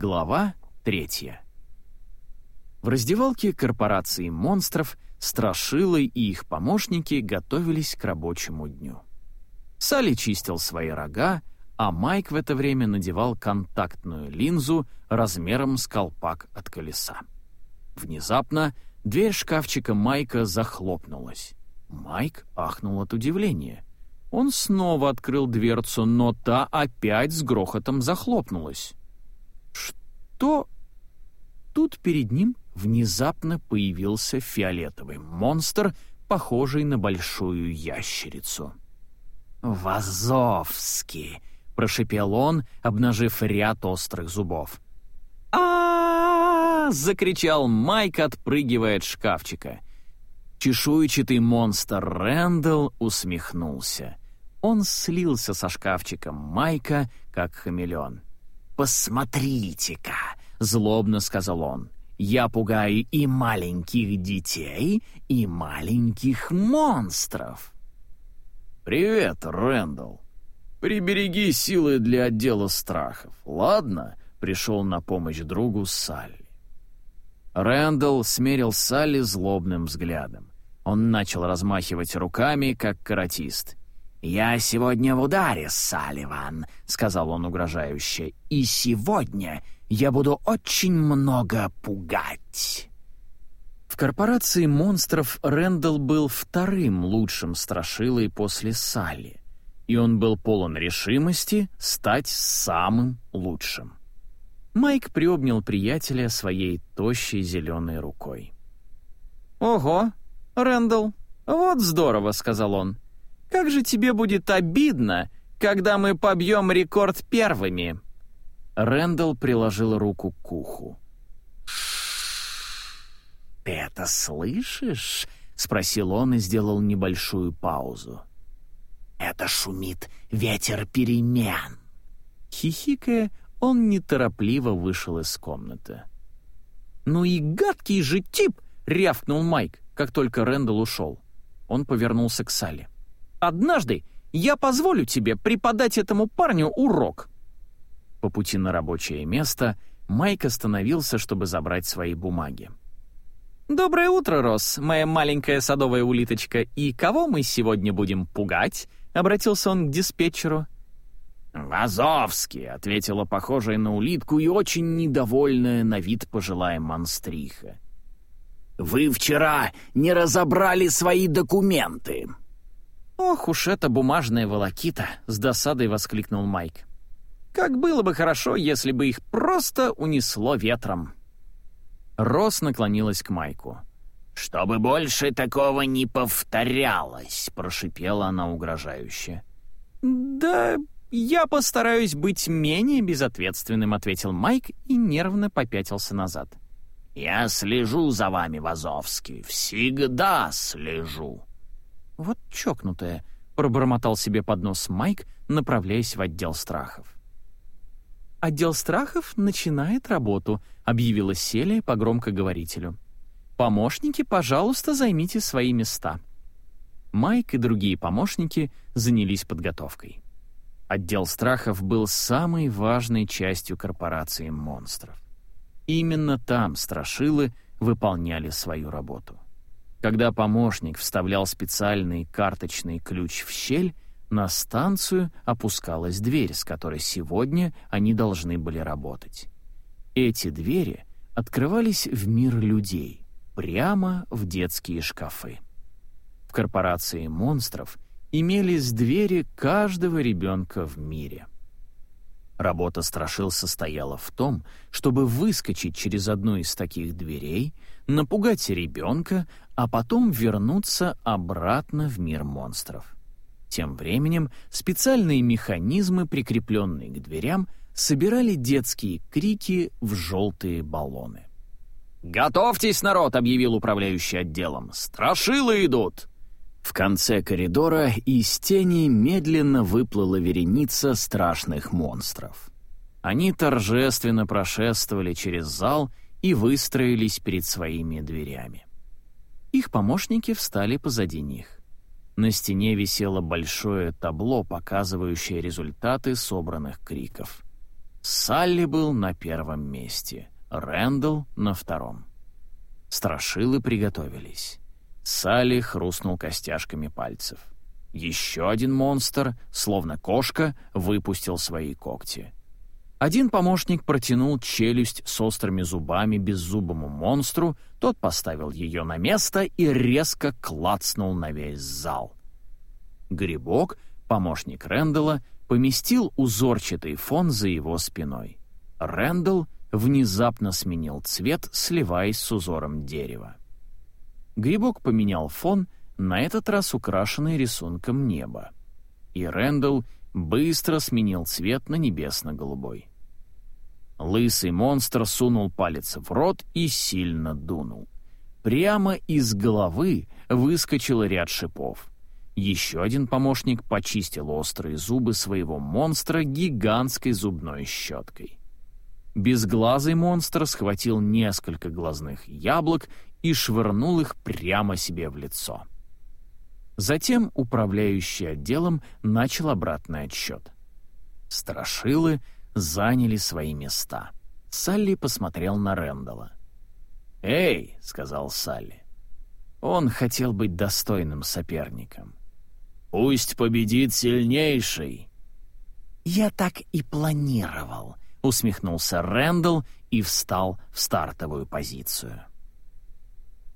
Глава третья. В раздевалке корпорации монстров Страшилы и их помощники готовились к рабочему дню. Салли чистил свои рога, а Майк в это время надевал контактную линзу размером с колпак от колеса. Внезапно дверь шкафчика Майка захлопнулась. Майк ахнул от удивления. Он снова открыл дверцу, но та опять с грохотом захлопнулась. Что? Тут перед ним внезапно появился фиолетовый монстр, похожий на большую ящерицу. «Вазовский!» — прошипел он, обнажив ряд острых зубов. а закричал Майк, отпрыгивая от шкафчика. Чешуйчатый монстр Рэндалл усмехнулся. Он слился со шкафчиком Майка, как хамелеон. «Посмотрите-ка!» — злобно сказал он. «Я пугаю и маленьких детей, и маленьких монстров!» «Привет, Рэндалл. Прибереги силы для отдела страхов, ладно?» — пришел на помощь другу Салли. Рэндалл смерил Салли злобным взглядом. Он начал размахивать руками, как каратист. «Я сегодня в ударе, Салливан», — сказал он угрожающе, — «и сегодня я буду очень много пугать». В корпорации монстров Рэндалл был вторым лучшим страшилой после Салли, и он был полон решимости стать самым лучшим. Майк приобнял приятеля своей тощей зеленой рукой. «Ого, Рэндалл, вот здорово», — сказал он. «Как же тебе будет обидно, когда мы побьем рекорд первыми!» Рэндалл приложил руку к уху. «Ты это слышишь?» — спросил он и сделал небольшую паузу. «Это шумит ветер перемен!» Хихикая, он неторопливо вышел из комнаты. «Ну и гадкий же тип!» — рявкнул Майк, как только Рэндалл ушел. Он повернулся к Салли. «Однажды я позволю тебе преподать этому парню урок!» По пути на рабочее место Майк остановился, чтобы забрать свои бумаги. «Доброе утро, Рос, моя маленькая садовая улиточка. И кого мы сегодня будем пугать?» — обратился он к диспетчеру. «Вазовский», — ответила похожая на улитку и очень недовольная на вид пожилая монстриха. «Вы вчера не разобрали свои документы». «Ох уж эта бумажная волокита!» — с досадой воскликнул Майк. Как было бы хорошо, если бы их просто унесло ветром. Рос наклонилась к Майку. «Чтобы больше такого не повторялось», — прошипела она угрожающе. «Да я постараюсь быть менее безответственным», — ответил Майк и нервно попятился назад. «Я слежу за вами, Вазовский, всегда слежу». «Вот чокнутая», — пробормотал себе под нос Майк, направляясь в отдел страхов. «Отдел страхов начинает работу», — объявила Селия по громкоговорителю. «Помощники, пожалуйста, займите свои места». Майк и другие помощники занялись подготовкой. Отдел страхов был самой важной частью корпорации монстров. Именно там страшилы выполняли свою работу. Когда помощник вставлял специальный карточный ключ в щель, на станцию опускалась дверь, с которой сегодня они должны были работать. Эти двери открывались в мир людей, прямо в детские шкафы. В корпорации монстров имелись двери каждого ребенка в мире. Работа страшил состояла в том, чтобы выскочить через одну из таких дверей, напугать ребенка, а потом вернуться обратно в мир монстров. Тем временем специальные механизмы, прикрепленные к дверям, собирали детские крики в желтые баллоны. «Готовьтесь, народ!» — объявил управляющий отделом. «Страшилы идут!» В конце коридора из тени медленно выплыла вереница страшных монстров. Они торжественно прошествовали через зал и выстроились перед своими дверями. Их помощники встали позади них. На стене висело большое табло, показывающее результаты собранных криков. Салли был на первом месте, Рэндалл — на втором. Страшилы приготовились. Салли хрустнул костяшками пальцев. Еще один монстр, словно кошка, выпустил свои когти. Один помощник протянул челюсть с острыми зубами беззубому монстру, тот поставил ее на место и резко клацнул на весь зал. Грибок, помощник Рэндалла, поместил узорчатый фон за его спиной. Рэндалл внезапно сменил цвет, сливаясь с узором дерева. Грибок поменял фон, на этот раз украшенный рисунком неба. И Рэндалл быстро сменил цвет на небесно-голубой. Лысый монстр сунул палец в рот и сильно дунул. Прямо из головы выскочил ряд шипов. Еще один помощник почистил острые зубы своего монстра гигантской зубной щеткой. Безглазый монстр схватил несколько глазных яблок и швырнул их прямо себе в лицо. Затем управляющий отделом начал обратный отсчет. Страшилы заняли свои места. Салли посмотрел на Рэндала. «Эй!» — сказал Салли. Он хотел быть достойным соперником. «Пусть победит сильнейший!» «Я так и планировал», — усмехнулся Рэндалл и встал в стартовую позицию.